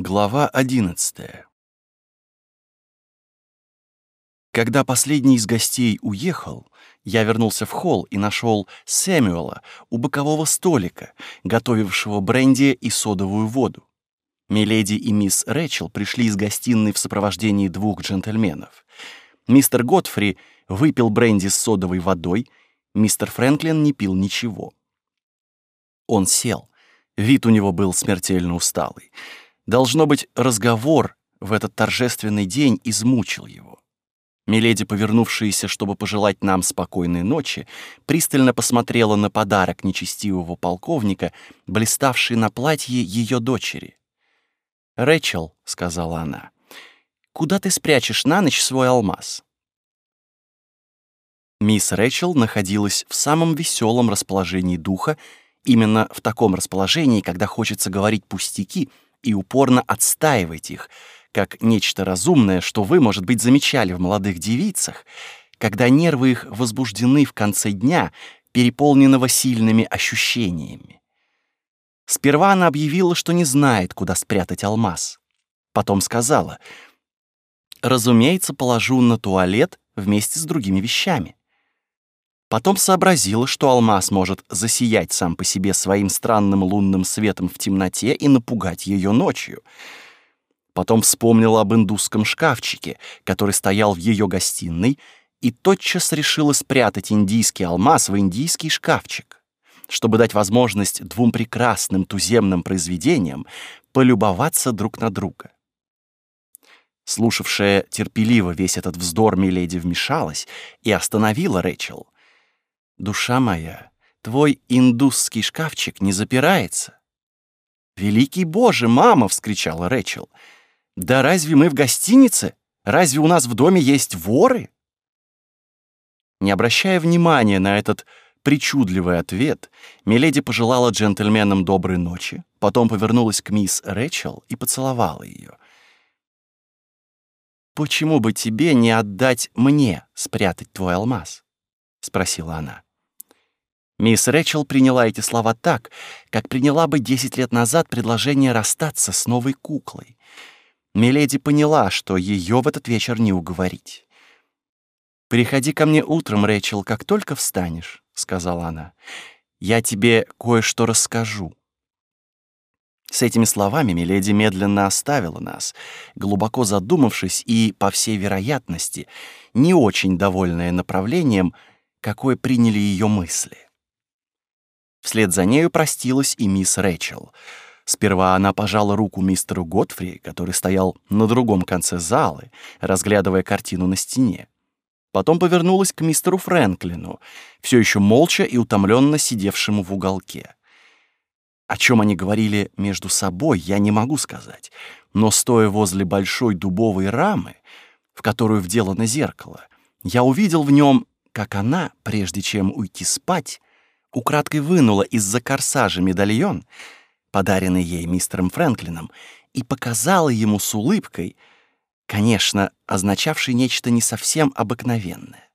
Глава 11 Когда последний из гостей уехал, я вернулся в холл и нашел Сэмюэла у бокового столика, готовившего бренди и содовую воду. Миледи и мисс Рэчел пришли из гостиной в сопровождении двух джентльменов. Мистер Готфри выпил бренди с содовой водой, мистер Фрэнклин не пил ничего. Он сел. Вид у него был смертельно усталый. Должно быть, разговор в этот торжественный день измучил его. Миледи, повернувшаяся, чтобы пожелать нам спокойной ночи, пристально посмотрела на подарок нечестивого полковника, блиставший на платье ее дочери. «Рэчел», — сказала она, — «куда ты спрячешь на ночь свой алмаз?» Мисс Рэчел находилась в самом веселом расположении духа, именно в таком расположении, когда хочется говорить пустяки и упорно отстаивать их, как нечто разумное, что вы, может быть, замечали в молодых девицах, когда нервы их возбуждены в конце дня, переполненного сильными ощущениями. Сперва она объявила, что не знает, куда спрятать алмаз. Потом сказала, «Разумеется, положу на туалет вместе с другими вещами». Потом сообразила, что алмаз может засиять сам по себе своим странным лунным светом в темноте и напугать ее ночью. Потом вспомнила об индусском шкафчике, который стоял в ее гостиной, и тотчас решила спрятать индийский алмаз в индийский шкафчик чтобы дать возможность двум прекрасным туземным произведениям полюбоваться друг на друга. Слушавшая терпеливо весь этот вздор Миледи вмешалась и остановила Рэчел. «Душа моя, твой индусский шкафчик не запирается». «Великий Боже, мама!» — вскричала Рэчел. «Да разве мы в гостинице? Разве у нас в доме есть воры?» Не обращая внимания на этот причудливый ответ, Миледи пожелала джентльменам доброй ночи, потом повернулась к мисс Рэчел и поцеловала ее. «Почему бы тебе не отдать мне спрятать твой алмаз?» — спросила она. Мисс Рэчел приняла эти слова так, как приняла бы десять лет назад предложение расстаться с новой куклой. Миледи поняла, что ее в этот вечер не уговорить. «Приходи ко мне утром, Рэчел, как только встанешь сказала она. «Я тебе кое-что расскажу». С этими словами Миледи медленно оставила нас, глубоко задумавшись и, по всей вероятности, не очень довольная направлением, какое приняли ее мысли. Вслед за нею простилась и мисс Рэчел. Сперва она пожала руку мистеру Готфри, который стоял на другом конце залы, разглядывая картину на стене. Потом повернулась к мистеру Фрэнклину, все еще молча и утомленно сидевшему в уголке. О чем они говорили между собой, я не могу сказать, но стоя возле большой дубовой рамы, в которую вделано зеркало, я увидел в нем, как она, прежде чем уйти спать, украдкой вынула из-за корсажа медальон, подаренный ей мистером Фрэнклином, и показала ему с улыбкой — конечно, означавший нечто не совсем обыкновенное.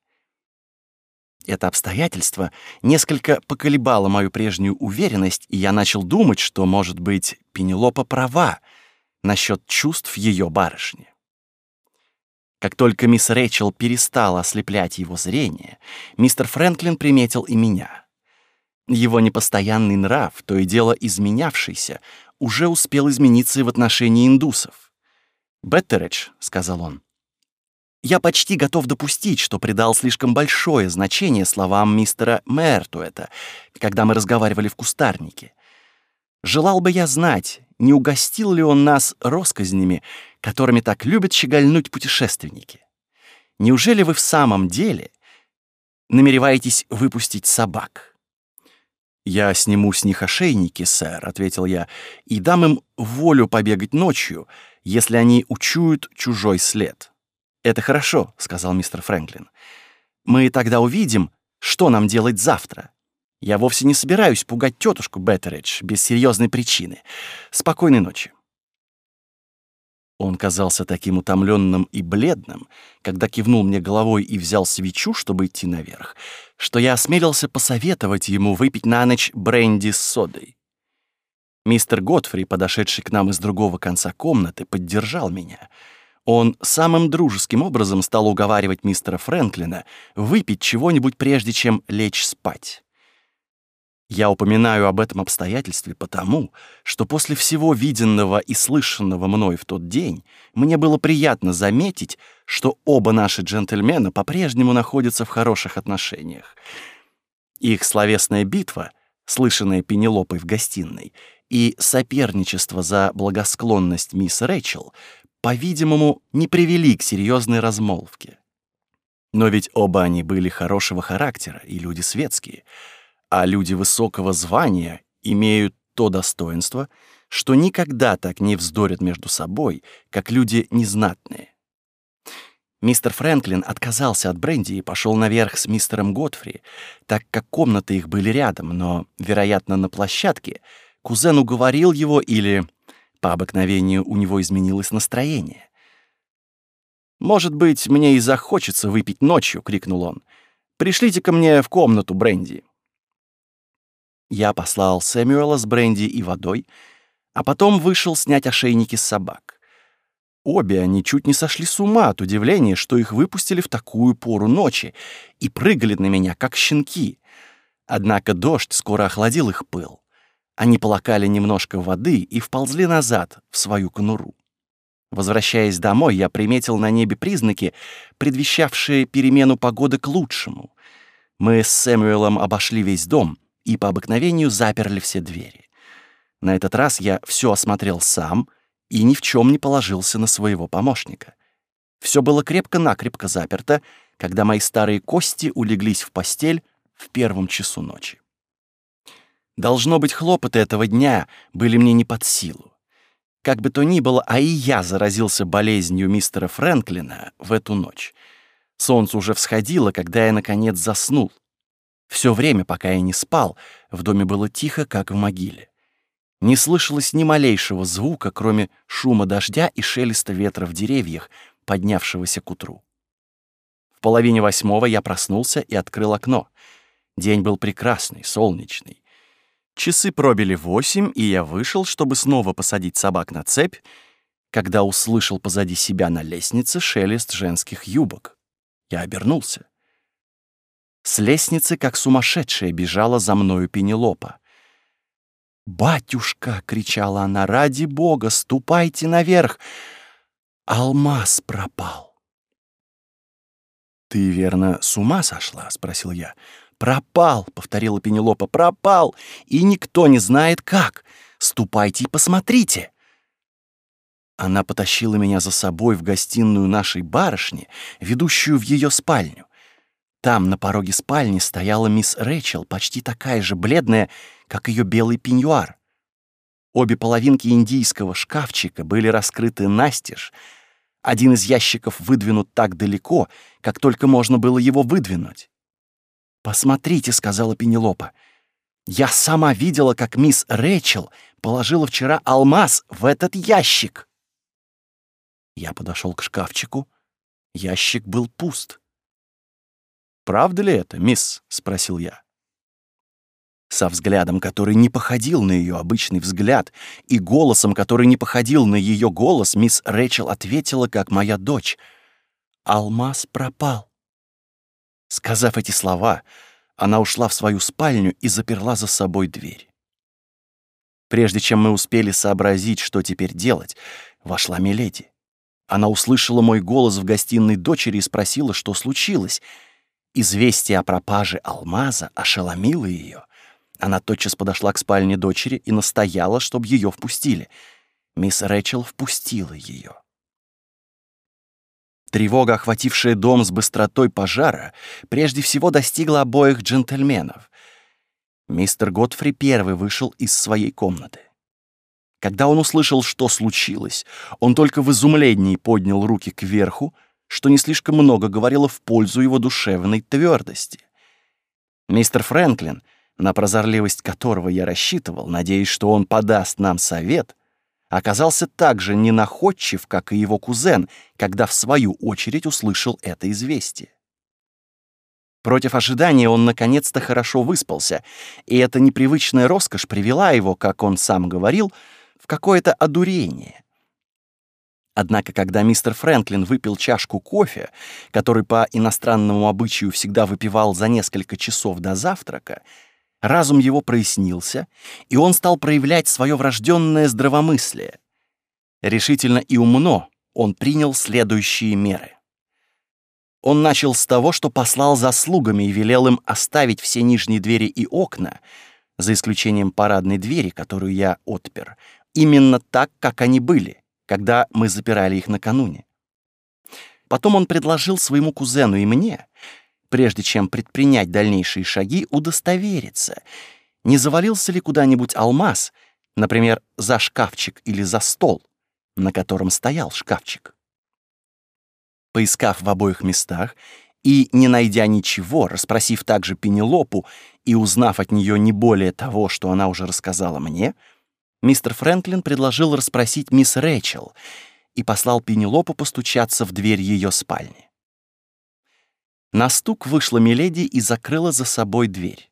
Это обстоятельство несколько поколебало мою прежнюю уверенность, и я начал думать, что, может быть, Пенелопа права насчет чувств ее барышни. Как только мисс Рэйчел перестала ослеплять его зрение, мистер Фрэнклин приметил и меня. Его непостоянный нрав, то и дело изменявшийся, уже успел измениться и в отношении индусов. «Беттередж», — сказал он, — «я почти готов допустить, что придал слишком большое значение словам мистера Мертуэта, когда мы разговаривали в кустарнике. Желал бы я знать, не угостил ли он нас росказнями, которыми так любят щегольнуть путешественники. Неужели вы в самом деле намереваетесь выпустить собак?» «Я сниму с них ошейники, сэр», — ответил я, — «и дам им волю побегать ночью, если они учуют чужой след. «Это хорошо», — сказал мистер Фрэнклин. «Мы тогда увидим, что нам делать завтра. Я вовсе не собираюсь пугать тетушку Беттеридж без серьезной причины. Спокойной ночи». Он казался таким утомленным и бледным, когда кивнул мне головой и взял свечу, чтобы идти наверх, что я осмелился посоветовать ему выпить на ночь бренди с содой. Мистер Готфри, подошедший к нам из другого конца комнаты, поддержал меня. Он самым дружеским образом стал уговаривать мистера Фрэнклина выпить чего-нибудь прежде, чем лечь спать. Я упоминаю об этом обстоятельстве потому, что после всего виденного и слышанного мной в тот день мне было приятно заметить, что оба наши джентльмена по-прежнему находятся в хороших отношениях. Их словесная битва, слышанная Пенелопой в гостиной, и соперничество за благосклонность мисс Рэчел, по-видимому, не привели к серьезной размолвке. Но ведь оба они были хорошего характера и люди светские, а люди высокого звания имеют то достоинство, что никогда так не вздорят между собой, как люди незнатные. Мистер Фрэнклин отказался от бренди и пошел наверх с мистером Готфри, так как комнаты их были рядом, но, вероятно, на площадке — Кузен уговорил его или, по обыкновению, у него изменилось настроение. «Может быть, мне и захочется выпить ночью», — крикнул он. «Пришлите ко мне в комнату бренди». Я послал Сэмюэла с бренди и водой, а потом вышел снять ошейники с собак. Обе они чуть не сошли с ума от удивления, что их выпустили в такую пору ночи, и прыгали на меня, как щенки. Однако дождь скоро охладил их пыл. Они полакали немножко воды и вползли назад, в свою конуру. Возвращаясь домой, я приметил на небе признаки, предвещавшие перемену погоды к лучшему. Мы с Сэмюэлом обошли весь дом и по обыкновению заперли все двери. На этот раз я все осмотрел сам и ни в чем не положился на своего помощника. Все было крепко-накрепко заперто, когда мои старые кости улеглись в постель в первом часу ночи. Должно быть, хлопоты этого дня были мне не под силу. Как бы то ни было, а и я заразился болезнью мистера Фрэнклина в эту ночь. Солнце уже всходило, когда я, наконец, заснул. Все время, пока я не спал, в доме было тихо, как в могиле. Не слышалось ни малейшего звука, кроме шума дождя и шелеста ветра в деревьях, поднявшегося к утру. В половине восьмого я проснулся и открыл окно. День был прекрасный, солнечный. Часы пробили восемь, и я вышел, чтобы снова посадить собак на цепь, когда услышал позади себя на лестнице шелест женских юбок. Я обернулся. С лестницы, как сумасшедшая, бежала за мною Пенелопа. «Батюшка!» — кричала она. «Ради бога, ступайте наверх! Алмаз пропал!» «Ты, верно, с ума сошла?» — спросил я. «Пропал!» — повторила Пенелопа. «Пропал! И никто не знает как! Ступайте и посмотрите!» Она потащила меня за собой в гостиную нашей барышни, ведущую в ее спальню. Там, на пороге спальни, стояла мисс Рэчел, почти такая же бледная, как ее белый пеньюар. Обе половинки индийского шкафчика были раскрыты настежь. Один из ящиков выдвинут так далеко, как только можно было его выдвинуть. «Посмотрите», — сказала Пенелопа. «Я сама видела, как мисс Рэчел положила вчера алмаз в этот ящик». Я подошел к шкафчику. Ящик был пуст. «Правда ли это, мисс?» — спросил я. Со взглядом, который не походил на ее обычный взгляд, и голосом, который не походил на ее голос, мисс Рэчел ответила, как моя дочь. «Алмаз пропал». Сказав эти слова, она ушла в свою спальню и заперла за собой дверь. Прежде чем мы успели сообразить, что теперь делать, вошла Миледи. Она услышала мой голос в гостиной дочери и спросила, что случилось. Известие о пропаже алмаза ошеломило ее. Она тотчас подошла к спальне дочери и настояла, чтобы ее впустили. Мисс Рэчел впустила ее. Тревога, охватившая дом с быстротой пожара, прежде всего достигла обоих джентльменов. Мистер Готфри первый вышел из своей комнаты. Когда он услышал, что случилось, он только в изумлении поднял руки кверху, что не слишком много говорило в пользу его душевной твердости. Мистер Фрэнклин, на прозорливость которого я рассчитывал, надеясь, что он подаст нам совет — оказался так же ненаходчив, как и его кузен, когда в свою очередь услышал это известие. Против ожидания он наконец-то хорошо выспался, и эта непривычная роскошь привела его, как он сам говорил, в какое-то одурение. Однако, когда мистер Фрэнклин выпил чашку кофе, который по иностранному обычаю всегда выпивал за несколько часов до завтрака, разум его прояснился, и он стал проявлять свое врожденное здравомыслие. Решительно и умно он принял следующие меры. Он начал с того, что послал за слугами и велел им оставить все нижние двери и окна, за исключением парадной двери, которую я отпер, именно так, как они были, когда мы запирали их накануне. Потом он предложил своему кузену и мне, прежде чем предпринять дальнейшие шаги, удостовериться, не завалился ли куда-нибудь алмаз, например, за шкафчик или за стол, на котором стоял шкафчик. Поискав в обоих местах и, не найдя ничего, расспросив также Пенелопу и узнав от нее не более того, что она уже рассказала мне, — мистер Фрэнклин предложил расспросить мисс Рэчел и послал Пенелопу постучаться в дверь ее спальни. На стук вышла Миледи и закрыла за собой дверь.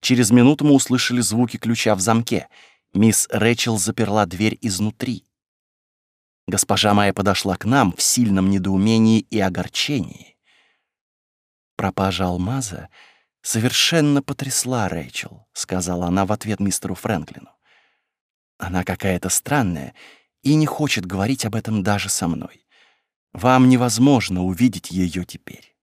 Через минуту мы услышали звуки ключа в замке. Мисс Рэчел заперла дверь изнутри. Госпожа моя подошла к нам в сильном недоумении и огорчении. Пропажа алмаза совершенно потрясла Рэйчел, сказала она в ответ мистеру Фрэнклину. Она какая-то странная и не хочет говорить об этом даже со мной. Вам невозможно увидеть ее теперь.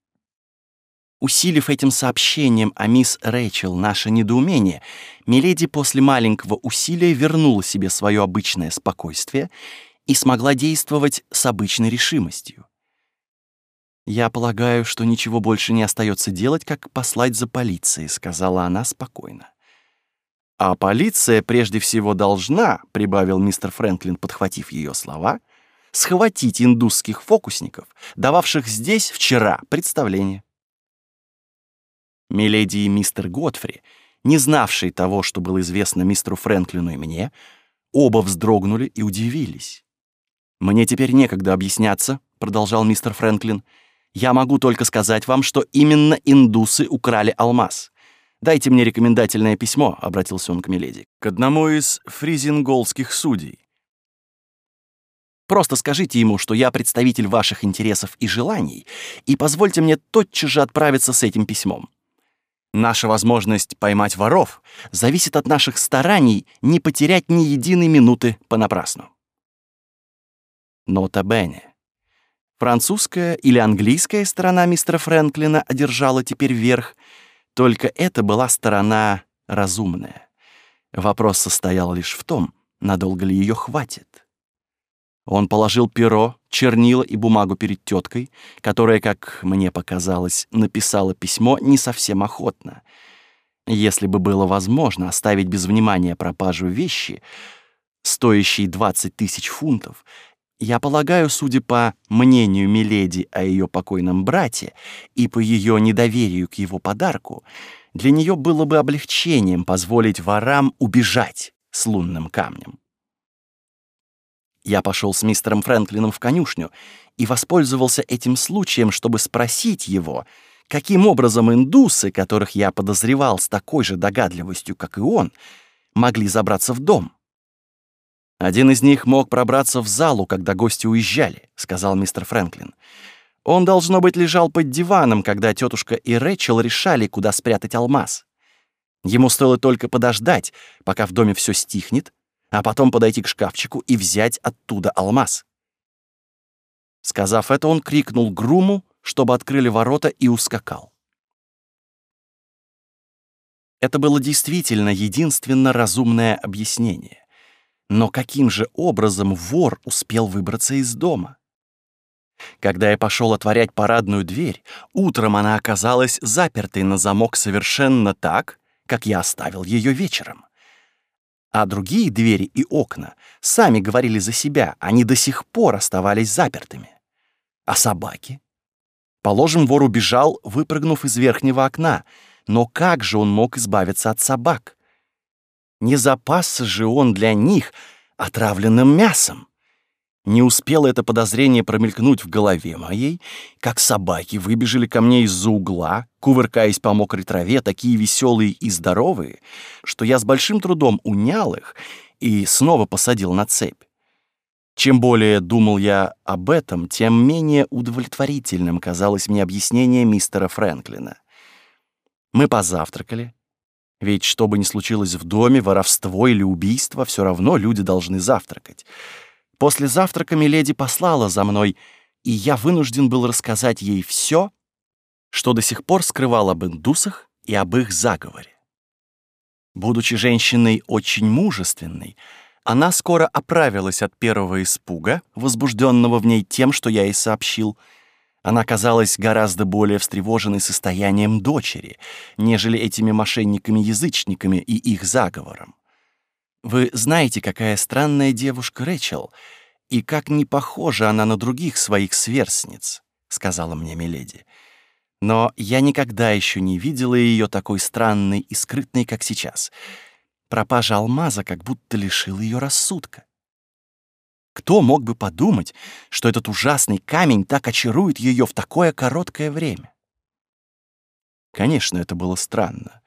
Усилив этим сообщением о мисс Рэйчел наше недоумение, Миледи после маленького усилия вернула себе свое обычное спокойствие и смогла действовать с обычной решимостью. «Я полагаю, что ничего больше не остается делать, как послать за полицией», — сказала она спокойно. А полиция прежде всего должна, прибавил мистер Фрэнклин, подхватив ее слова, схватить индусских фокусников, дававших здесь вчера представление. Миледи и мистер Готфри, не знавшие того, что было известно мистеру Фрэнклину и мне, оба вздрогнули и удивились. «Мне теперь некогда объясняться», — продолжал мистер Фрэнклин. «Я могу только сказать вам, что именно индусы украли алмаз. «Дайте мне рекомендательное письмо», — обратился он к Миледи, «к одному из фризинголских судей. Просто скажите ему, что я представитель ваших интересов и желаний, и позвольте мне тотчас же отправиться с этим письмом. Наша возможность поймать воров зависит от наших стараний не потерять ни единой минуты понапрасну. Нота Бенне. Французская или английская сторона мистера Фрэнклина одержала теперь верх — только это была сторона разумная. Вопрос состоял лишь в том, надолго ли ее хватит. Он положил перо, чернила и бумагу перед теткой, которая, как мне показалось, написала письмо не совсем охотно. Если бы было возможно оставить без внимания пропажу вещи, стоящей 20 тысяч фунтов, я полагаю, судя по мнению Миледи о ее покойном брате и по ее недоверию к его подарку, для нее было бы облегчением позволить ворам убежать с лунным камнем. Я пошел с мистером Фрэнклином в конюшню и воспользовался этим случаем, чтобы спросить его, каким образом индусы, которых я подозревал с такой же догадливостью, как и он, могли забраться в дом. «Один из них мог пробраться в залу, когда гости уезжали», — сказал мистер Фрэнклин. «Он, должно быть, лежал под диваном, когда тетушка и Рэчел решали, куда спрятать алмаз. Ему стоило только подождать, пока в доме все стихнет, а потом подойти к шкафчику и взять оттуда алмаз». Сказав это, он крикнул Груму, чтобы открыли ворота, и ускакал. Это было действительно единственно разумное объяснение. Но каким же образом вор успел выбраться из дома? Когда я пошел отворять парадную дверь, утром она оказалась запертой на замок совершенно так, как я оставил ее вечером. А другие двери и окна сами говорили за себя, они до сих пор оставались запертыми. А собаки? Положим, вор убежал, выпрыгнув из верхнего окна, но как же он мог избавиться от собак? Не запасся же он для них отравленным мясом. Не успело это подозрение промелькнуть в голове моей, как собаки выбежали ко мне из-за угла, кувыркаясь по мокрой траве, такие веселые и здоровые, что я с большим трудом унял их и снова посадил на цепь. Чем более думал я об этом, тем менее удовлетворительным казалось мне объяснение мистера Фрэнклина. Мы позавтракали, ведь что бы ни случилось в доме, воровство или убийство, все равно люди должны завтракать — После завтрака Миледи послала за мной, и я вынужден был рассказать ей все, что до сих пор скрывал об индусах и об их заговоре. Будучи женщиной очень мужественной, она скоро оправилась от первого испуга, возбужденного в ней тем, что я ей сообщил. Она казалась гораздо более встревоженной состоянием дочери, нежели этими мошенниками-язычниками и их заговором. Вы знаете, какая странная девушка Рэчел, и как не похожа она на других своих сверстниц, сказала мне Миледи. Но я никогда еще не видела ее такой странной и скрытной, как сейчас. Пропажа алмаза как будто лишила ее рассудка. Кто мог бы подумать, что этот ужасный камень так очарует ее в такое короткое время? Конечно, это было странно.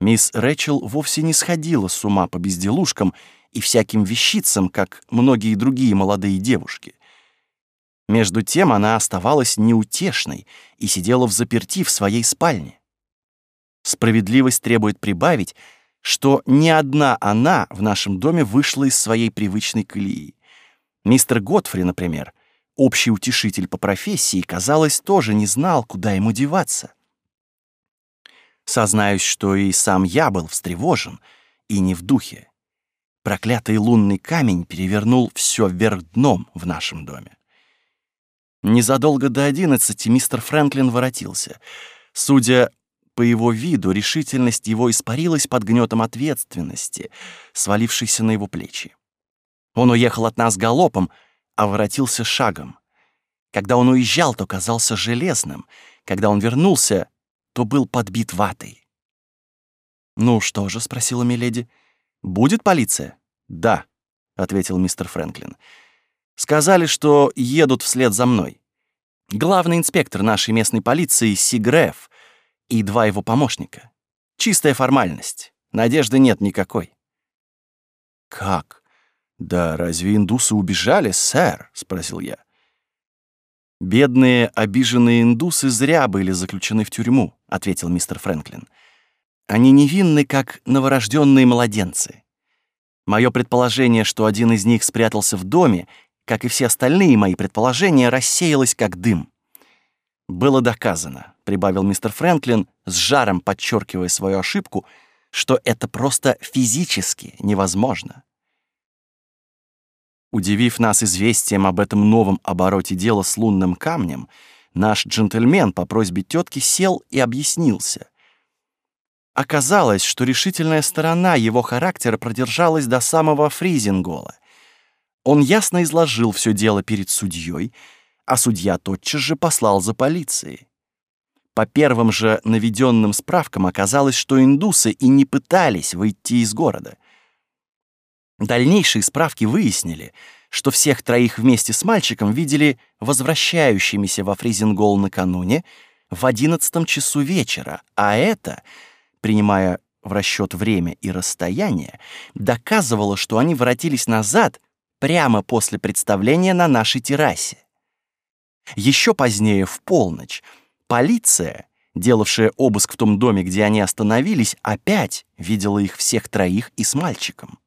Мисс Рэчел вовсе не сходила с ума по безделушкам и всяким вещицам, как многие другие молодые девушки. Между тем она оставалась неутешной и сидела в заперти в своей спальне. Справедливость требует прибавить, что ни одна она в нашем доме вышла из своей привычной колеи. Мистер Готфри, например, общий утешитель по профессии, казалось, тоже не знал, куда ему деваться. Сознаюсь, что и сам я был встревожен, и не в духе. Проклятый лунный камень перевернул все вверх дном в нашем доме. Незадолго до одиннадцати мистер Фрэнклин воротился. Судя по его виду, решительность его испарилась под гнетом ответственности, свалившейся на его плечи. Он уехал от нас галопом, а воротился шагом. Когда он уезжал, то казался железным. Когда он вернулся, то был подбит ватой. «Ну что же?» — спросила Миледи. «Будет полиция?» «Да», — ответил мистер Фрэнклин. «Сказали, что едут вслед за мной. Главный инспектор нашей местной полиции Сигреф и два его помощника. Чистая формальность. Надежды нет никакой». «Как? Да разве индусы убежали, сэр?» — спросил я. «Бедные, обиженные индусы зря были заключены в тюрьму», — ответил мистер Фрэнклин. «Они невинны, как новорожденные младенцы. Мое предположение, что один из них спрятался в доме, как и все остальные мои предположения, рассеялось как дым. Было доказано, прибавил мистер Фрэнклин, с жаром подчеркивая свою ошибку, что это просто физически невозможно. Удивив нас известием об этом новом обороте дела с лунным камнем, наш джентльмен по просьбе тетки сел и объяснился. Оказалось, что решительная сторона его характера продержалась до самого Фризингола. Он ясно изложил все дело перед судьей, а судья тотчас же послал за полицией. По первым же наведенным справкам оказалось, что индусы и не пытались выйти из города — Дальнейшие справки выяснили, что всех троих вместе с мальчиком видели возвращающимися во Фризингол накануне в одиннадцатом часу вечера, а это, принимая в расчет время и расстояние, доказывало, что они воротились назад прямо после представления на нашей террасе. Еще позднее, в полночь, полиция, делавшая обыск в том доме, где они остановились, опять видела их всех троих и с мальчиком.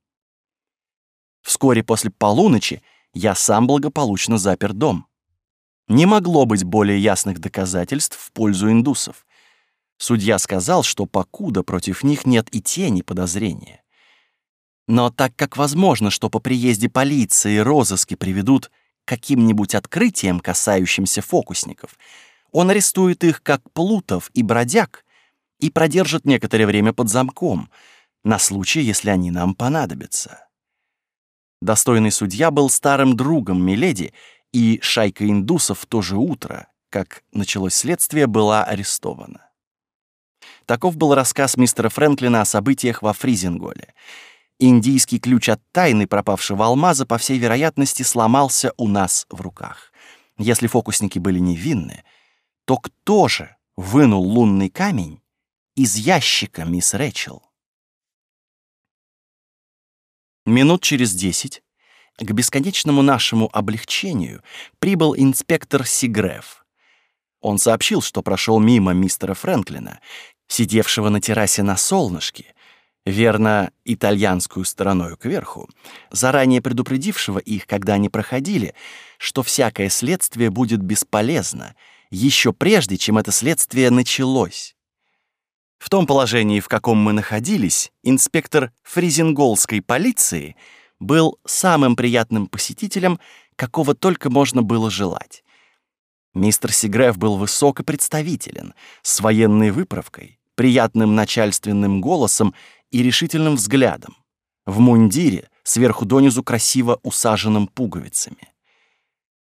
Вскоре после полуночи я сам благополучно запер дом. Не могло быть более ясных доказательств в пользу индусов. Судья сказал, что покуда против них нет и тени подозрения. Но так как возможно, что по приезде полиции розыски приведут к каким-нибудь открытиям, касающимся фокусников, он арестует их как плутов и бродяг и продержит некоторое время под замком, на случай, если они нам понадобятся. Достойный судья был старым другом Миледи, и шайка индусов в то же утро, как началось следствие, была арестована. Таков был рассказ мистера Фрэнклина о событиях во Фризинголе. Индийский ключ от тайны пропавшего алмаза, по всей вероятности, сломался у нас в руках. Если фокусники были невинны, то кто же вынул лунный камень из ящика мисс Рэчел? Минут через десять к бесконечному нашему облегчению прибыл инспектор Сигреф. Он сообщил, что прошел мимо мистера Фрэнклина, сидевшего на террасе на солнышке, верно, итальянскую стороною кверху, заранее предупредившего их, когда они проходили, что всякое следствие будет бесполезно, еще прежде, чем это следствие началось. В том положении, в каком мы находились, инспектор фризинголской полиции был самым приятным посетителем, какого только можно было желать. Мистер Сигреф был высок и представителен, с военной выправкой, приятным начальственным голосом и решительным взглядом, в мундире, сверху донизу красиво усаженным пуговицами.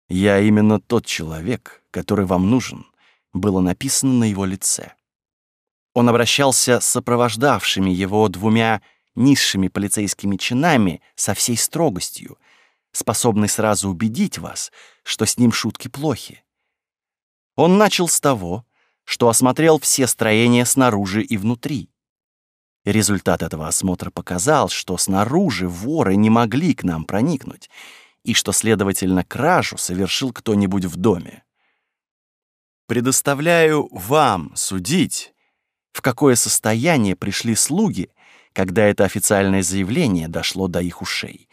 «Я именно тот человек, который вам нужен», было написано на его лице. Он обращался с сопровождавшими его двумя низшими полицейскими чинами со всей строгостью, способный сразу убедить вас, что с ним шутки плохи. Он начал с того, что осмотрел все строения снаружи и внутри. Результат этого осмотра показал, что снаружи воры не могли к нам проникнуть, и что, следовательно, кражу совершил кто-нибудь в доме. Предоставляю вам судить, в какое состояние пришли слуги, когда это официальное заявление дошло до их ушей.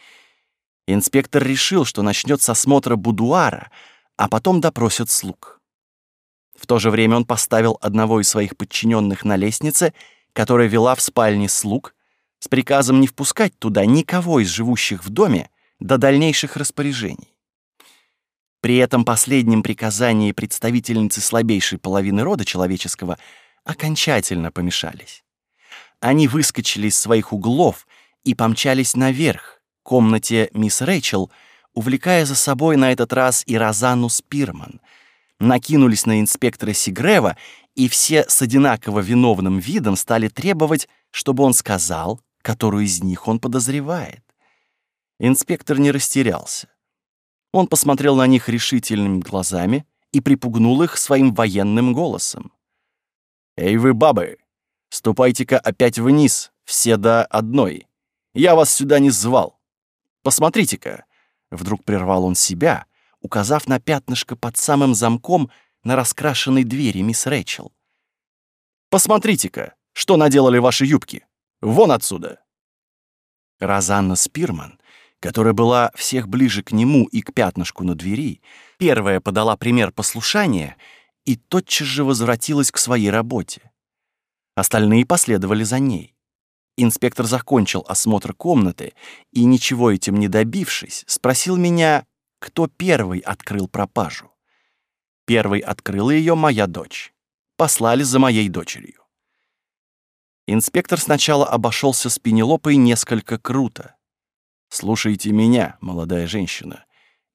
Инспектор решил, что начнет с осмотра будуара, а потом допросит слуг. В то же время он поставил одного из своих подчиненных на лестнице — которая вела в спальне слуг, с приказом не впускать туда никого из живущих в доме до дальнейших распоряжений. При этом последнем приказании представительницы слабейшей половины рода человеческого окончательно помешались. Они выскочили из своих углов и помчались наверх, к комнате мисс Рэйчел, увлекая за собой на этот раз и Розанну Спирман, накинулись на инспектора Сигрева и все с одинаково виновным видом стали требовать, чтобы он сказал, которую из них он подозревает. Инспектор не растерялся. Он посмотрел на них решительными глазами и припугнул их своим военным голосом. «Эй вы, бабы, ступайте-ка опять вниз, все до одной. Я вас сюда не звал. Посмотрите-ка!» Вдруг прервал он себя, указав на пятнышко под самым замком на раскрашенной двери мисс Рэйчел. «Посмотрите-ка, что наделали ваши юбки! Вон отсюда!» Розанна Спирман, которая была всех ближе к нему и к пятнышку на двери, первая подала пример послушания и тотчас же возвратилась к своей работе. Остальные последовали за ней. Инспектор закончил осмотр комнаты и, ничего этим не добившись, спросил меня, кто первый открыл пропажу. Первой открыла ее моя дочь. Послали за моей дочерью. Инспектор сначала обошелся с Пенелопой несколько круто. «Слушайте меня, молодая женщина,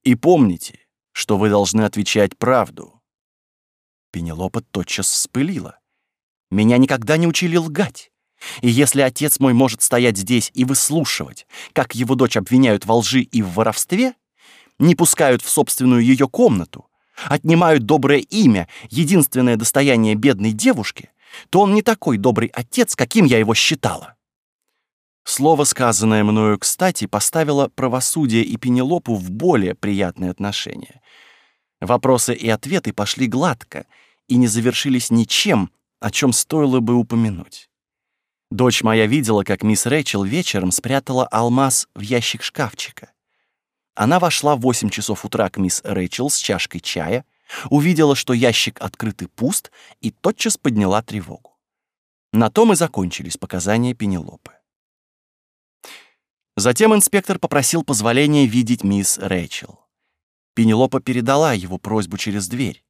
и помните, что вы должны отвечать правду». Пенелопа тотчас вспылила. «Меня никогда не учили лгать. И если отец мой может стоять здесь и выслушивать, как его дочь обвиняют во лжи и в воровстве, не пускают в собственную ее комнату, отнимают доброе имя, единственное достояние бедной девушки, то он не такой добрый отец, каким я его считала. Слово, сказанное мною кстати, поставило правосудие и Пенелопу в более приятные отношения. Вопросы и ответы пошли гладко и не завершились ничем, о чем стоило бы упомянуть. Дочь моя видела, как мисс Рэйчел вечером спрятала алмаз в ящик шкафчика. Она вошла в 8 часов утра к мисс Рэйчел с чашкой чая, увидела, что ящик открыт и пуст, и тотчас подняла тревогу. На том и закончились показания Пенелопы. Затем инспектор попросил позволения видеть мисс Рэйчел. Пенелопа передала его просьбу через дверь.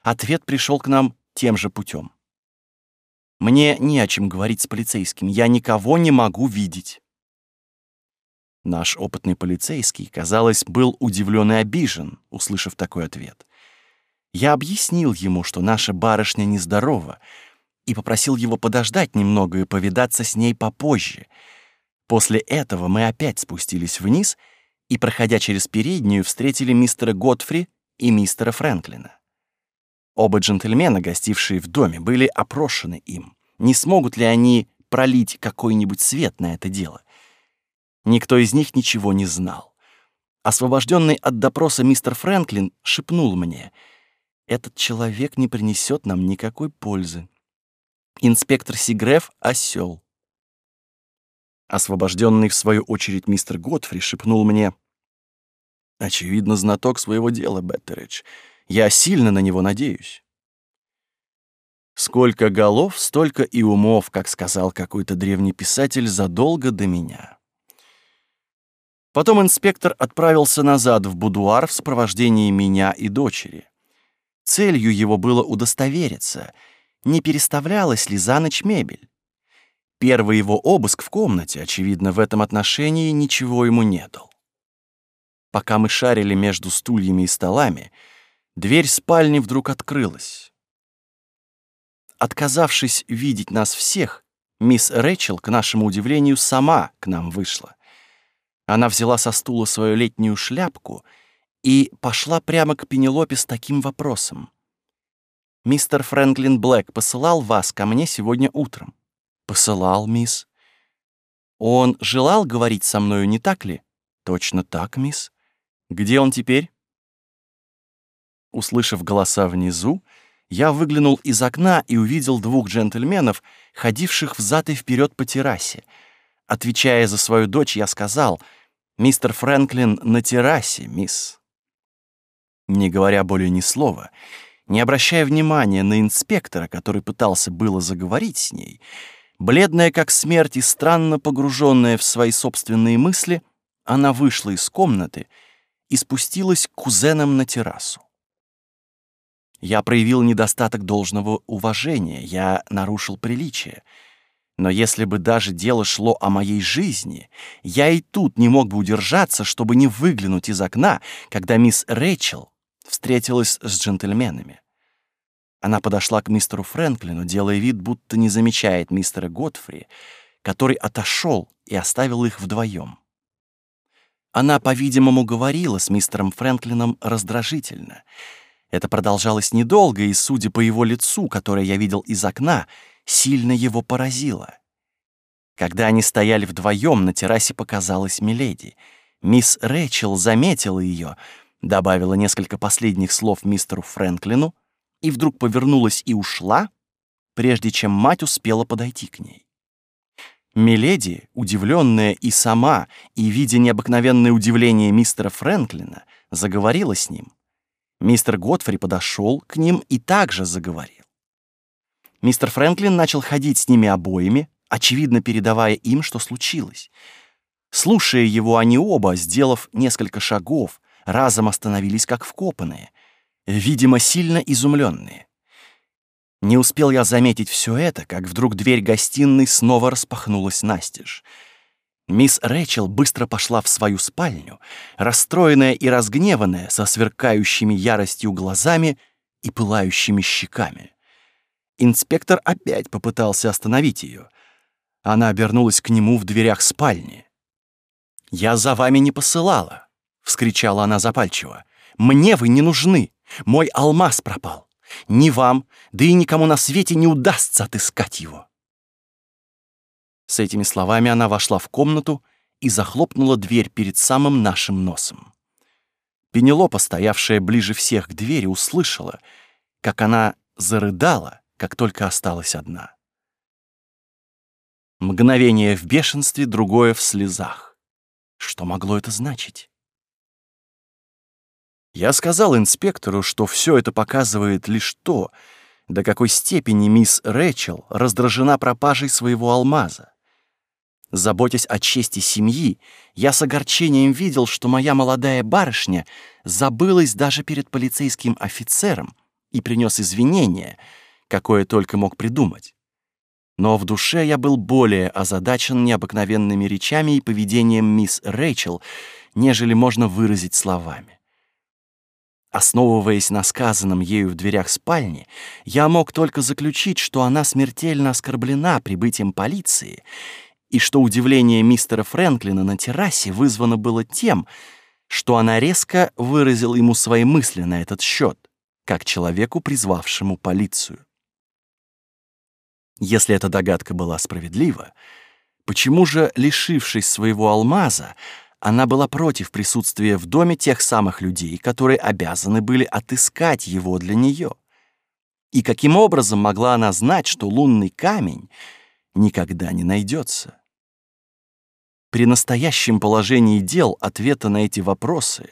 Ответ пришел к нам тем же путем. «Мне не о чем говорить с полицейским, я никого не могу видеть». Наш опытный полицейский, казалось, был удивлен и обижен, услышав такой ответ. Я объяснил ему, что наша барышня нездорова, и попросил его подождать немного и повидаться с ней попозже. После этого мы опять спустились вниз и, проходя через переднюю, встретили мистера Готфри и мистера Фрэнклина. Оба джентльмена, гостившие в доме, были опрошены им. Не смогут ли они пролить какой-нибудь свет на это дело? Никто из них ничего не знал. Освобожденный от допроса мистер Фрэнклин шепнул мне, «Этот человек не принесет нам никакой пользы. Инспектор Сигреф — осел. Освобожденный, в свою очередь, мистер Готфри шепнул мне, «Очевидно, знаток своего дела, Беттеридж. Я сильно на него надеюсь». «Сколько голов, столько и умов», как сказал какой-то древний писатель задолго до меня. Потом инспектор отправился назад в будуар в сопровождении меня и дочери. Целью его было удостовериться, не переставлялась ли за ночь мебель. Первый его обыск в комнате, очевидно, в этом отношении ничего ему не дал. Пока мы шарили между стульями и столами, дверь спальни вдруг открылась. Отказавшись видеть нас всех, мисс Рэчел, к нашему удивлению, сама к нам вышла. Она взяла со стула свою летнюю шляпку и пошла прямо к Пенелопе с таким вопросом. «Мистер Фрэнклин Блэк посылал вас ко мне сегодня утром?» «Посылал, мисс». «Он желал говорить со мною, не так ли?» «Точно так, мисс». «Где он теперь?» Услышав голоса внизу, я выглянул из окна и увидел двух джентльменов, ходивших взад и вперед по террасе — Отвечая за свою дочь, я сказал, «Мистер Фрэнклин на террасе, мисс». Не говоря более ни слова, не обращая внимания на инспектора, который пытался было заговорить с ней, бледная как смерть и странно погруженная в свои собственные мысли, она вышла из комнаты и спустилась к кузенам на террасу. Я проявил недостаток должного уважения, я нарушил приличие — но если бы даже дело шло о моей жизни, я и тут не мог бы удержаться, чтобы не выглянуть из окна, когда мисс Рэйчел встретилась с джентльменами. Она подошла к мистеру Фрэнклину, делая вид, будто не замечает мистера Готфри, который отошел и оставил их вдвоем. Она, по-видимому, говорила с мистером Фрэнклином раздражительно. Это продолжалось недолго, и, судя по его лицу, которое я видел из окна, сильно его поразило. Когда они стояли вдвоем, на террасе показалась Миледи. Мисс Рэчел заметила ее, добавила несколько последних слов мистеру Фрэнклину и вдруг повернулась и ушла, прежде чем мать успела подойти к ней. Миледи, удивленная и сама, и видя необыкновенное удивление мистера Фрэнклина, заговорила с ним. Мистер Готфри подошел к ним и также заговорил. Мистер Фрэнклин начал ходить с ними обоими, очевидно передавая им, что случилось. Слушая его, они оба, сделав несколько шагов, разом остановились как вкопанные, видимо, сильно изумленные. Не успел я заметить все это, как вдруг дверь гостиной снова распахнулась настежь. Мисс Рэчел быстро пошла в свою спальню, расстроенная и разгневанная, со сверкающими яростью глазами и пылающими щеками. Инспектор опять попытался остановить ее. Она обернулась к нему в дверях спальни. «Я за вами не посылала!» — вскричала она запальчиво. «Мне вы не нужны! Мой алмаз пропал! Ни вам, да и никому на свете не удастся отыскать его!» С этими словами она вошла в комнату и захлопнула дверь перед самым нашим носом. Пенелопа, стоявшая ближе всех к двери, услышала, как она зарыдала как только осталась одна. Мгновение в бешенстве, другое в слезах. Что могло это значить? Я сказал инспектору, что все это показывает лишь то, до какой степени мисс Рэчел раздражена пропажей своего алмаза. Заботясь о чести семьи, я с огорчением видел, что моя молодая барышня забылась даже перед полицейским офицером и принес извинения — какое только мог придумать. Но в душе я был более озадачен необыкновенными речами и поведением мисс Рэйчел, нежели можно выразить словами. Основываясь на сказанном ею в дверях спальни, я мог только заключить, что она смертельно оскорблена прибытием полиции и что удивление мистера Фрэнклина на террасе вызвано было тем, что она резко выразила ему свои мысли на этот счет, как человеку, призвавшему полицию. Если эта догадка была справедлива, почему же, лишившись своего алмаза, она была против присутствия в доме тех самых людей, которые обязаны были отыскать его для нее? И каким образом могла она знать, что лунный камень никогда не найдется? При настоящем положении дел ответа на эти вопросы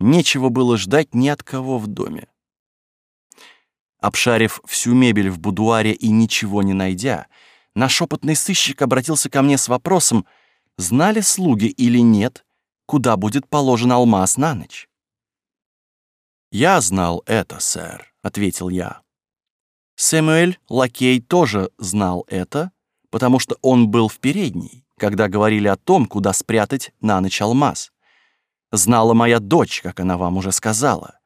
нечего было ждать ни от кого в доме. Обшарив всю мебель в будуаре и ничего не найдя, наш опытный сыщик обратился ко мне с вопросом, знали слуги или нет, куда будет положен алмаз на ночь. «Я знал это, сэр», — ответил я. Сэмюэль Лакей тоже знал это, потому что он был в передней, когда говорили о том, куда спрятать на ночь алмаз. Знала моя дочь, как она вам уже сказала.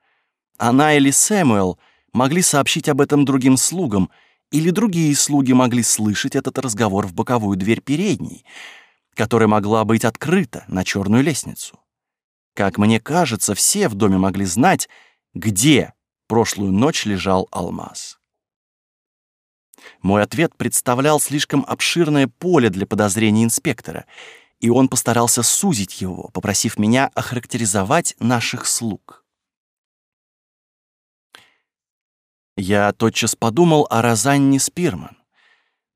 Она или Сэмюэл — могли сообщить об этом другим слугам, или другие слуги могли слышать этот разговор в боковую дверь передней, которая могла быть открыта на черную лестницу. Как мне кажется, все в доме могли знать, где прошлую ночь лежал алмаз. Мой ответ представлял слишком обширное поле для подозрений инспектора, и он постарался сузить его, попросив меня охарактеризовать наших слуг. Я тотчас подумал о Розанне Спирман.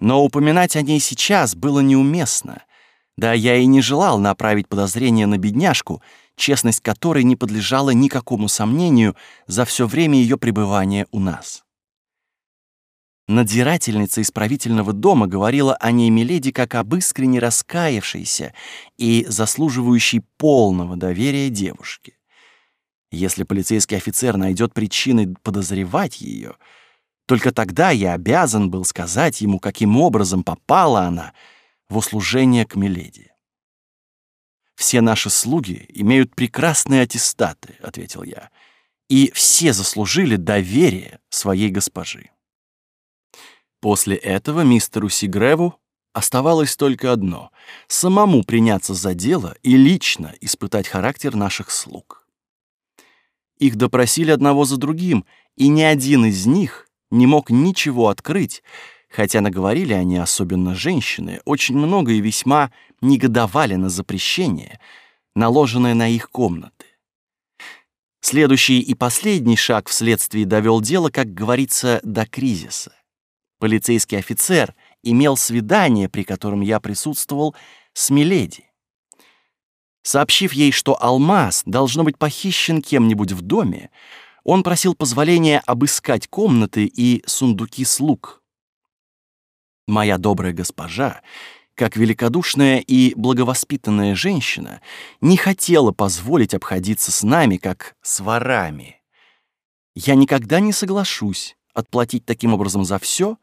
Но упоминать о ней сейчас было неуместно. Да я и не желал направить подозрение на бедняжку, честность которой не подлежала никакому сомнению за все время ее пребывания у нас. Надзирательница исправительного дома говорила о ней Миледи как об искренне раскаявшейся и заслуживающей полного доверия девушке. Если полицейский офицер найдет причины подозревать ее, только тогда я обязан был сказать ему, каким образом попала она в услужение к Миледи. «Все наши слуги имеют прекрасные аттестаты», — ответил я, «и все заслужили доверие своей госпожи». После этого мистеру Сигреву оставалось только одно — самому приняться за дело и лично испытать характер наших слуг. Их допросили одного за другим, и ни один из них не мог ничего открыть, хотя наговорили они, особенно женщины, очень много и весьма негодовали на запрещение, наложенное на их комнаты. Следующий и последний шаг вследствие довел дело, как говорится, до кризиса. Полицейский офицер имел свидание, при котором я присутствовал, с Миледи. Сообщив ей, что алмаз должно быть похищен кем-нибудь в доме, он просил позволения обыскать комнаты и сундуки слуг. Моя добрая госпожа, как великодушная и благовоспитанная женщина, не хотела позволить обходиться с нами, как с ворами. Я никогда не соглашусь отплатить таким образом за все,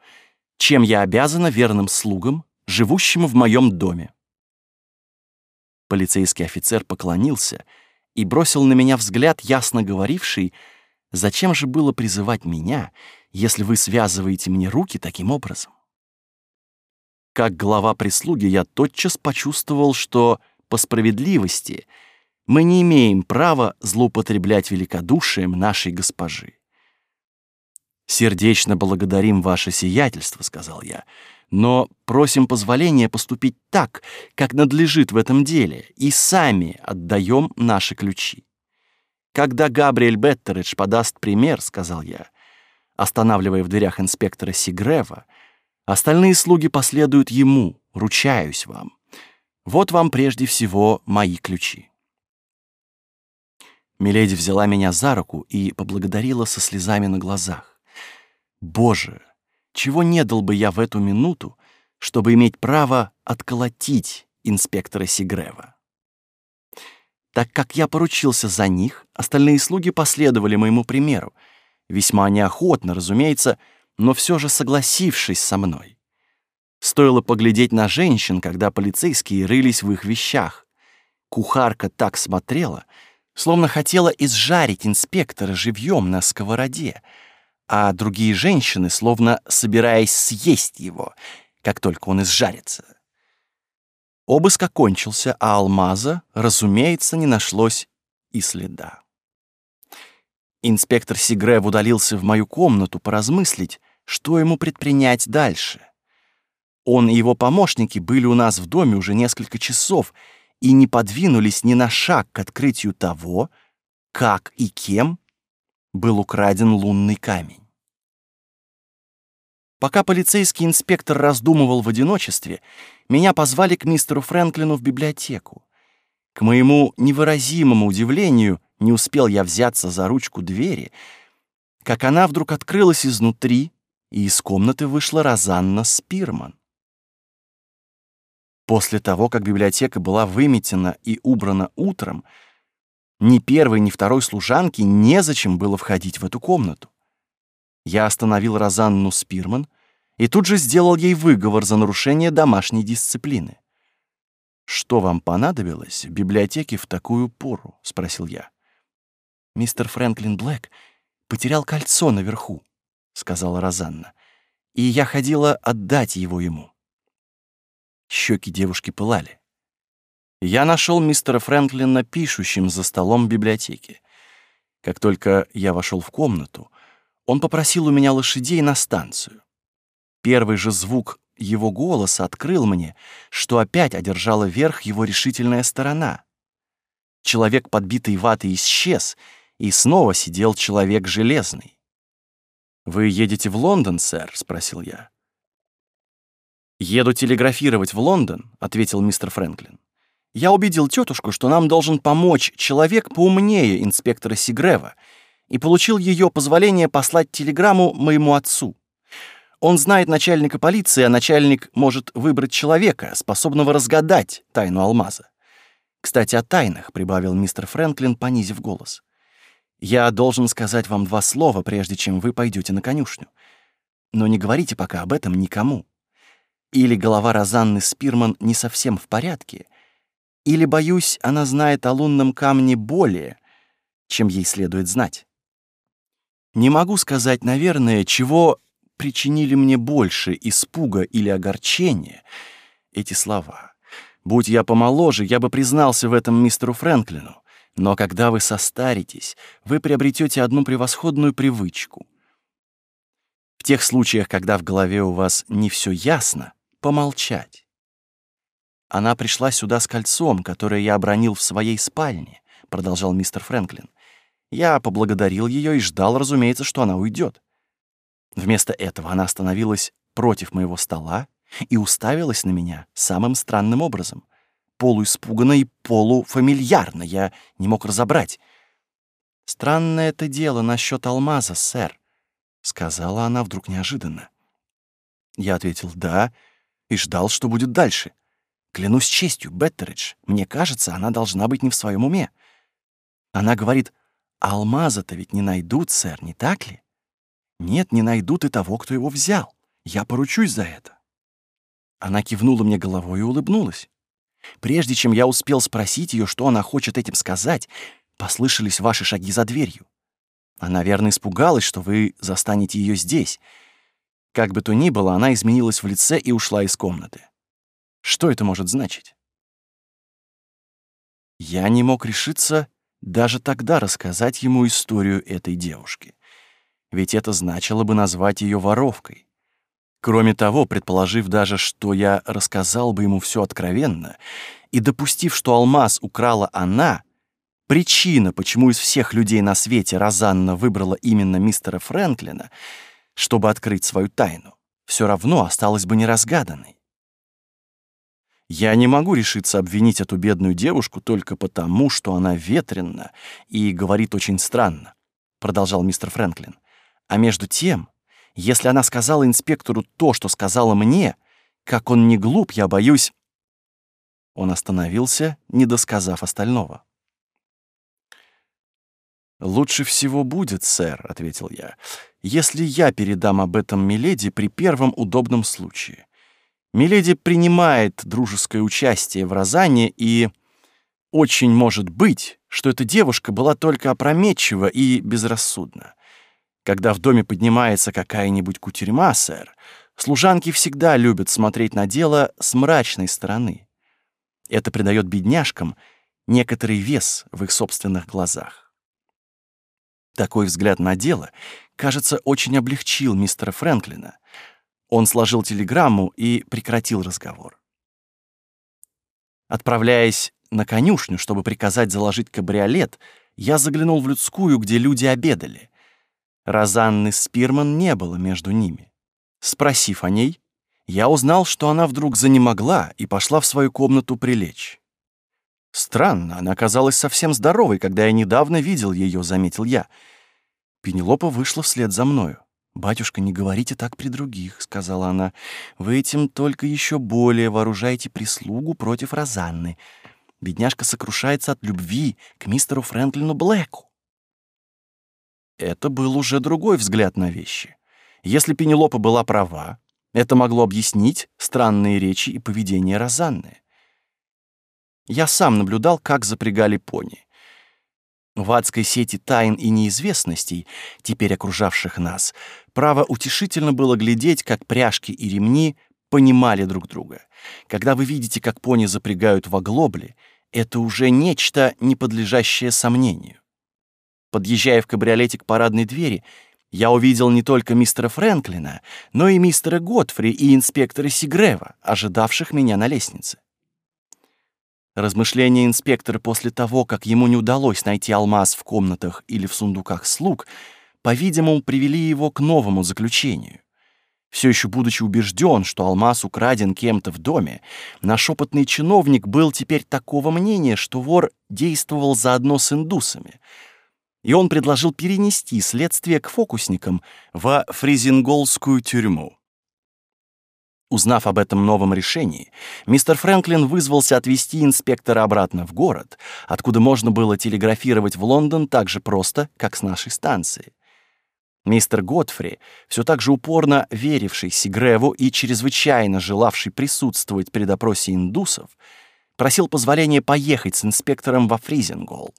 чем я обязана верным слугам, живущим в моем доме. Полицейский офицер поклонился и бросил на меня взгляд, ясно говоривший, «Зачем же было призывать меня, если вы связываете мне руки таким образом?» Как глава прислуги я тотчас почувствовал, что, по справедливости, мы не имеем права злоупотреблять великодушием нашей госпожи. «Сердечно благодарим ваше сиятельство», — сказал я, — но просим позволения поступить так, как надлежит в этом деле, и сами отдаем наши ключи. Когда Габриэль Беттеридж подаст пример, сказал я, останавливая в дверях инспектора Сигрева, остальные слуги последуют ему, ручаюсь вам. Вот вам прежде всего мои ключи. Миледи взяла меня за руку и поблагодарила со слезами на глазах. Боже, чего не дал бы я в эту минуту, чтобы иметь право отколотить инспектора Сигрева. Так как я поручился за них, остальные слуги последовали моему примеру, весьма неохотно, разумеется, но все же согласившись со мной. Стоило поглядеть на женщин, когда полицейские рылись в их вещах. Кухарка так смотрела, словно хотела изжарить инспектора живьем на сковороде, а другие женщины, словно собираясь съесть его, как только он изжарится. Обыск окончился, а алмаза, разумеется, не нашлось и следа. Инспектор Сигрев удалился в мою комнату поразмыслить, что ему предпринять дальше. Он и его помощники были у нас в доме уже несколько часов и не подвинулись ни на шаг к открытию того, как и кем был украден лунный камень. Пока полицейский инспектор раздумывал в одиночестве, меня позвали к мистеру Фрэнклину в библиотеку. К моему невыразимому удивлению, не успел я взяться за ручку двери, как она вдруг открылась изнутри, и из комнаты вышла Розанна Спирман. После того, как библиотека была выметена и убрана утром, ни первой, ни второй служанке незачем было входить в эту комнату. Я остановил Розанну Спирман и тут же сделал ей выговор за нарушение домашней дисциплины. «Что вам понадобилось в библиотеке в такую пору?» — спросил я. «Мистер Фрэнклин Блэк потерял кольцо наверху», — сказала Розанна, «и я ходила отдать его ему». Щеки девушки пылали. Я нашел мистера Фрэнклина пишущим за столом библиотеки. Как только я вошел в комнату, он попросил у меня лошадей на станцию. Первый же звук его голоса открыл мне, что опять одержала верх его решительная сторона. Человек, подбитый ватой, исчез, и снова сидел человек железный. «Вы едете в Лондон, сэр?» — спросил я. «Еду телеграфировать в Лондон», — ответил мистер Фрэнклин. «Я убедил тетушку, что нам должен помочь человек поумнее инспектора Сигрева, и получил ее позволение послать телеграмму моему отцу. Он знает начальника полиции, а начальник может выбрать человека, способного разгадать тайну алмаза. Кстати, о тайнах, прибавил мистер Фрэнклин, понизив голос. Я должен сказать вам два слова, прежде чем вы пойдете на конюшню. Но не говорите пока об этом никому. Или голова Розанны Спирман не совсем в порядке, или, боюсь, она знает о лунном камне более, чем ей следует знать. Не могу сказать, наверное, чего причинили мне больше испуга или огорчения эти слова. Будь я помоложе, я бы признался в этом мистеру Фрэнклину. Но когда вы состаритесь, вы приобретете одну превосходную привычку. В тех случаях, когда в голове у вас не все ясно, помолчать. Она пришла сюда с кольцом, которое я обронил в своей спальне, продолжал мистер Фрэнклин. Я поблагодарил ее и ждал, разумеется, что она уйдет. Вместо этого она остановилась против моего стола и уставилась на меня самым странным образом. Полуиспуганно и полуфамильярно, я не мог разобрать. «Странное это дело насчет алмаза, сэр», — сказала она вдруг неожиданно. Я ответил «да» и ждал, что будет дальше. Клянусь честью, Беттеридж, мне кажется, она должна быть не в своем уме. Она говорит алмаза-то ведь не найдут, сэр, не так ли? Нет, не найдут и того, кто его взял. Я поручусь за это. Она кивнула мне головой и улыбнулась. Прежде чем я успел спросить ее, что она хочет этим сказать, послышались ваши шаги за дверью. Она верно испугалась, что вы застанете ее здесь. Как бы то ни было, она изменилась в лице и ушла из комнаты. Что это может значить? Я не мог решиться даже тогда рассказать ему историю этой девушки. Ведь это значило бы назвать ее воровкой. Кроме того, предположив даже, что я рассказал бы ему все откровенно, и допустив, что алмаз украла она, причина, почему из всех людей на свете Розанна выбрала именно мистера Фрэнклина, чтобы открыть свою тайну, все равно осталась бы неразгаданной. Я не могу решиться обвинить эту бедную девушку только потому, что она ветренна и говорит очень странно, продолжал мистер Фрэнклин. А между тем, если она сказала инспектору то, что сказала мне, как он не глуп, я боюсь. Он остановился, не досказав остального. «Лучше всего будет, сэр», — ответил я, — «если я передам об этом Миледи при первом удобном случае. Миледи принимает дружеское участие в Розане, и очень может быть, что эта девушка была только опрометчива и безрассудна. Когда в доме поднимается какая-нибудь кутерьма, сэр, служанки всегда любят смотреть на дело с мрачной стороны. Это придает бедняжкам некоторый вес в их собственных глазах. Такой взгляд на дело, кажется, очень облегчил мистера Фрэнклина. Он сложил телеграмму и прекратил разговор. Отправляясь на конюшню, чтобы приказать заложить кабриолет, я заглянул в людскую, где люди обедали. Розанны Спирман не было между ними. Спросив о ней, я узнал, что она вдруг занемогла и пошла в свою комнату прилечь. Странно, она казалась совсем здоровой, когда я недавно видел ее, заметил я. Пенелопа вышла вслед за мною. «Батюшка, не говорите так при других», — сказала она. «Вы этим только еще более вооружаете прислугу против Розанны. Бедняжка сокрушается от любви к мистеру Фрэнклину Блэку». Это был уже другой взгляд на вещи. Если Пенелопа была права, это могло объяснить странные речи и поведение Розанны. Я сам наблюдал, как запрягали пони. В адской сети тайн и неизвестностей, теперь окружавших нас, право утешительно было глядеть, как пряжки и ремни понимали друг друга. Когда вы видите, как пони запрягают в оглобли, это уже нечто, не подлежащее сомнению. Подъезжая в кабриолете к парадной двери, я увидел не только мистера Фрэнклина, но и мистера Готфри и инспектора Сигрева, ожидавших меня на лестнице. Размышления инспектора после того, как ему не удалось найти алмаз в комнатах или в сундуках слуг, по-видимому, привели его к новому заключению. Все еще будучи убежден, что алмаз украден кем-то в доме, наш опытный чиновник был теперь такого мнения, что вор действовал заодно с индусами. И он предложил перенести следствие к фокусникам во Фризинголскую тюрьму. Узнав об этом новом решении, мистер Фрэнклин вызвался отвезти инспектора обратно в город, откуда можно было телеграфировать в Лондон так же просто, как с нашей станции. Мистер Готфри, все так же упорно веривший Сигреву и чрезвычайно желавший присутствовать при допросе индусов, просил позволения поехать с инспектором во Фризингол.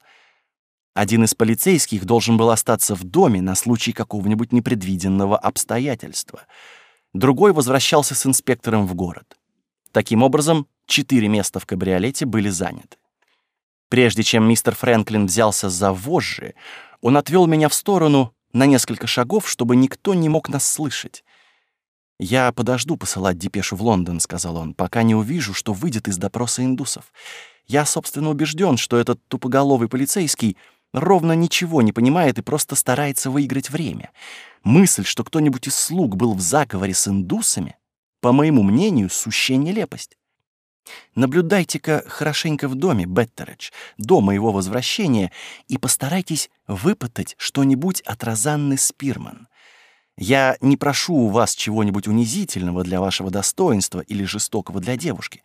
Один из полицейских должен был остаться в доме на случай какого-нибудь непредвиденного обстоятельства — другой возвращался с инспектором в город. Таким образом, четыре места в кабриолете были заняты. Прежде чем мистер Фрэнклин взялся за вожжи, он отвел меня в сторону на несколько шагов, чтобы никто не мог нас слышать. «Я подожду посылать депешу в Лондон», — сказал он, «пока не увижу, что выйдет из допроса индусов. Я, собственно, убежден, что этот тупоголовый полицейский ровно ничего не понимает и просто старается выиграть время. Мысль, что кто-нибудь из слуг был в заговоре с индусами, по моему мнению, сущая нелепость. Наблюдайте-ка хорошенько в доме, Беттередж, до моего возвращения, и постарайтесь выпытать что-нибудь от Розанны Спирман. Я не прошу у вас чего-нибудь унизительного для вашего достоинства или жестокого для девушки.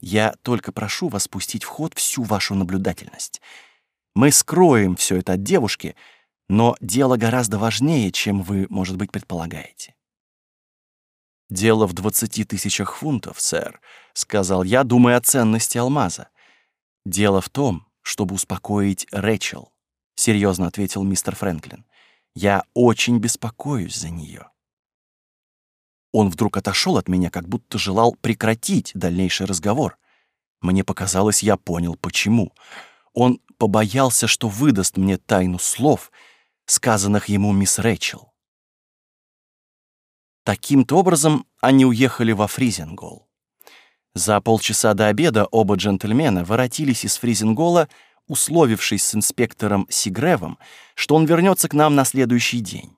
Я только прошу вас пустить в ход всю вашу наблюдательность. Мы скроем все это от девушки, но дело гораздо важнее, чем вы, может быть, предполагаете. «Дело в двадцати тысячах фунтов, сэр», — сказал я, думая о ценности алмаза. «Дело в том, чтобы успокоить Рэчел», — серьезно ответил мистер Фрэнклин. «Я очень беспокоюсь за нее». Он вдруг отошел от меня, как будто желал прекратить дальнейший разговор. Мне показалось, я понял, почему. Он побоялся, что выдаст мне тайну слов, сказанных ему мисс Рэчел. Таким-то образом они уехали во Фризингол. За полчаса до обеда оба джентльмена воротились из Фризингола, условившись с инспектором Сигревом, что он вернется к нам на следующий день.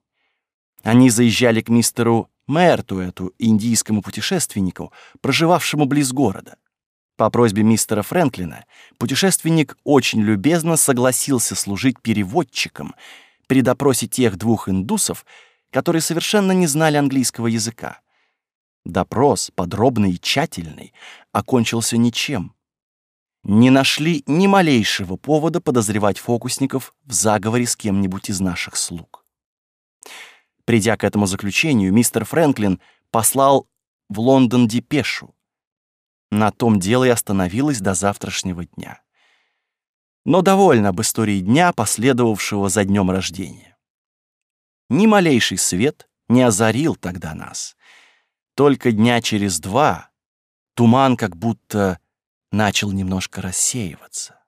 Они заезжали к мистеру Мэртуэту, индийскому путешественнику, проживавшему близ города. По просьбе мистера Фрэнклина путешественник очень любезно согласился служить переводчиком при допросе тех двух индусов, которые совершенно не знали английского языка. Допрос, подробный и тщательный, окончился ничем. Не нашли ни малейшего повода подозревать фокусников в заговоре с кем-нибудь из наших слуг. Придя к этому заключению, мистер Фрэнклин послал в Лондон депешу, на том дело и остановилось до завтрашнего дня. Но довольно об истории дня, последовавшего за днем рождения. Ни малейший свет не озарил тогда нас. Только дня через два туман как будто начал немножко рассеиваться.